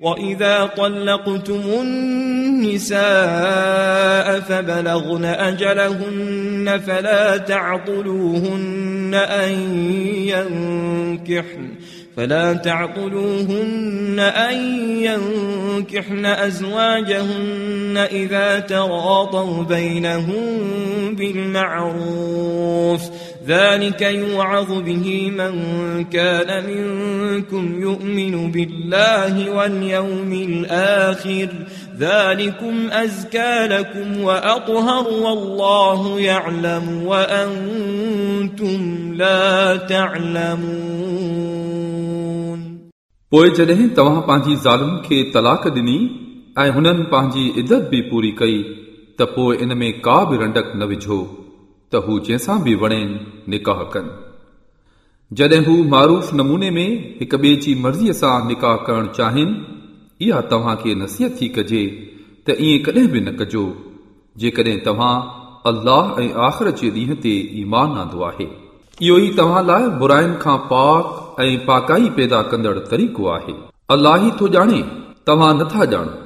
وإذا طلقتم النساء فبلغن أجلهن فلا تعطلوهن أن ينكحن فلا تعطلوهن أن ينكحن أزواجهن إذا تراضوا بينهم بالمعروف ذلك يوعظ به من كان منكم يؤمن بالله واليوم الآخر ذلكم أزكى لكم وأطهر والله يعلم وأنتم لا تعلمون पोइ जॾहिं तव्हां पंहिंजी ज़ालुनि खे तलाक ॾिनी ऐं हुननि पंहिंजी इज़त बि पूरी कई त पोइ इन में का बि रंडक न विझो ته هو جنهن سان به وڻين نڪاح ڪن. جڏهن هو معروف نموني ۾ هڪ ٻئي جي مرضيءَ سان نڪاح ڪرڻ چاهين اها توهان کي نصيحت ٿي ڪجي ته ائين ڪڏهن به نه ڪجو جيڪڏهن توهان الله ۽ آخر جي ڏينهن تي ايمان آندو آهي. اهو ئي توهان لاءِ برائن کان پاڪ ۽ پاڪائي پيدا ڪندڙ طريقو آهي. الله ئي ٿو ڄاڻي توهان نٿا ڄاڻو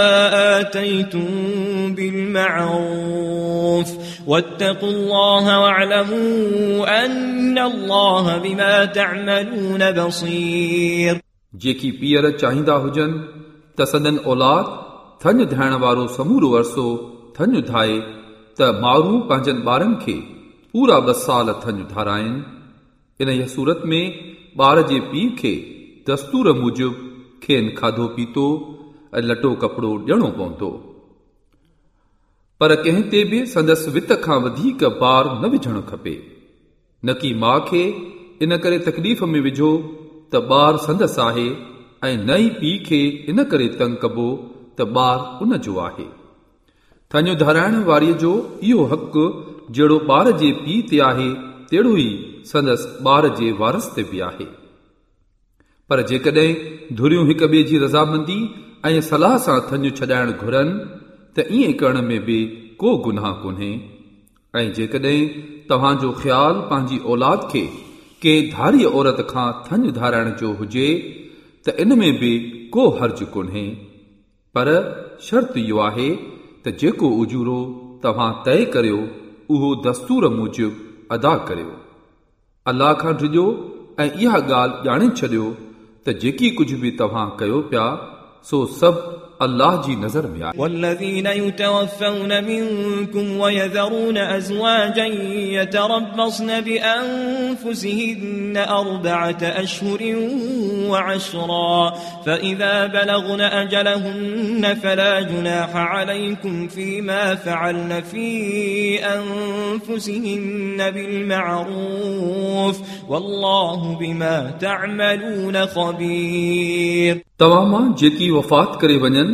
آتيتم بالمعروف واتقوا الله واعلموا أن الله بما تعملون بصير जेकी पीअर चाहींदा हुजनि त सदन औलाद थञ धाइण वारो समूरो अरसो थञ धाए त माण्हू पंहिंजनि ॿारनि खे पूरा ॿ साल थञ धाराइनि इन सूरत में ॿार जे पीउ खे दस्तूर मूजिबि खेनि खाधो पीतो ۽ لٽو ڪپڙو ڏيڻو پوندو. پر ڪنهن تي به سندس وت کان وڌيڪ بار نه وجهڻ کپي. نه ڪه ماءُ کي ان ڪري تڪليف ۾ وجهو ته ٻار سندس آهي ۽ نه ئي پيءُ کي ان ڪري تنگ ڪبو ته ٻار ان جو آهي. ٿڃو ڌارائڻ واريءَ جو اهو حق جهڙو ٻار جي پيءُ تي آهي تهڙو ئي سندس ٻار جي وارث تي به آهي. پر جيڪڏهن ڌريون هڪ ٻئي جي رضامندي ۽ صلاح سان ٿڃ ڇڏائڻ گهرن ته ائين ڪرڻ ۾ به ڪو گناهه ڪونهي. ۽ جيڪڏهن توهان جو خيال پنهنجي اولاد کي ڪنهن ڌاري عورت کان ٿڃ ڌارائڻ جو هجي ته ان ۾ به ڪو هرج ڪونهي. پر شرط اهو آهي ته جيڪو اجورو توهان طئي ڪريو اهو دستور موجب ادا ڪريو. الله کان ڊڄو ۽ اها ڳالهه ڄاڻي ڇڏيو ته جيڪي ڪجهه به توهان ڪيو پيا सो सभु अल्लाह जी नज़र में आहे والذين يتوفون منكم ويذرون أزواجا يتربصن بأنفسهن أربعة أشهر وعشرا فإذا بلغن أجلهن فلا جناح عليكم فيما فعلن في أنفسهن بالمعروف والله بما تعملون خبير توهان مان جيڪي وفات ڪري وڃن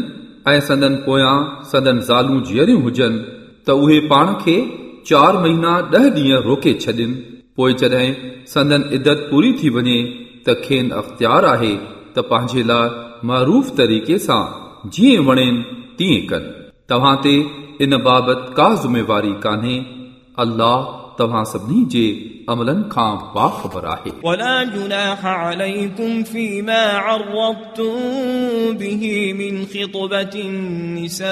۽ سندن پويان سندن زالون جيئريون هجن ته اهي پاڻ کي چار مهينا ڏهه ڏينهن روڪي ڇڏن. پوءِ جڏهن سندن ادت پوري ٿي وڃي ته کين اختيار آهي ته پنهنجي لاءِ مروف طريقي سان جيئن وڻين تيئن ڪن. توهان تي ان بابت ڪا ذميواري ڪانهي. الله तव्हां सभिनी जे अमलनि खां बाख़बर आहे ولا جناح عليكم فيما عرضتم به من خطبة النساء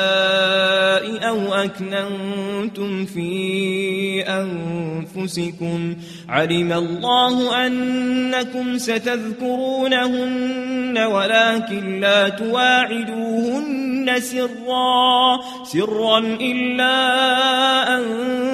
أو أكننتم في أنفسكم علم الله أنكم ستذكرونهن ولكن لا تواعدوهن سرا سرا إلا أن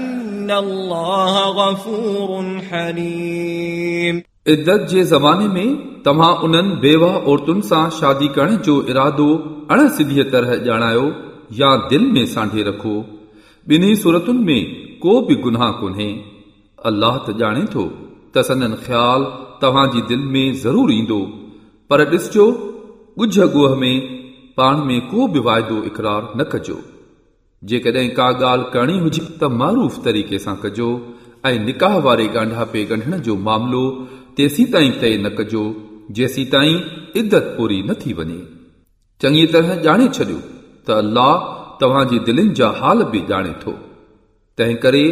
الله غفور حليم इद्दत जे ज़माने में तव्हां उन्हनि बेवा औरतुनि सां शादी करण जो इरादो अण सिधीअ तरह ॼाणायो या दिल में सांढे रखो ॿिन्ही सूरतुनि में को बि गुनाह कोन्हे अल्लाह त ॼाणे थो त सदन ख़्याल तव्हांजी दिल में ज़रूरु ईंदो पर ॾिसजो ॻुझ ॻोह में पाण में को बि वाइदो इक़रार न कजो جيڪڏهن ڪا ڳالهه ڪرڻي هجي ته معروف طريقي سان ڪجو ۽ نڪاح واري ڳانڍاپي ڳنڍڻ جو معاملو تيسي تائين طئي نه ڪجو جيسي تائين عدت پوري نه ٿي وڃي چڱي طرح ڄاڻي ڇڏيو ته الله توهان جي دلن جا حال به ڄاڻي ٿو تنهن ڪري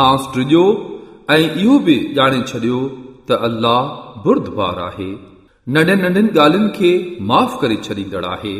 خاص ٽجو ۽ اهو به ڄاڻي ڇڏيو ته الله بردبار آهي ننڍن ننڍن ڳالهين کي معاف ڪري ڇڏيندڙ آهي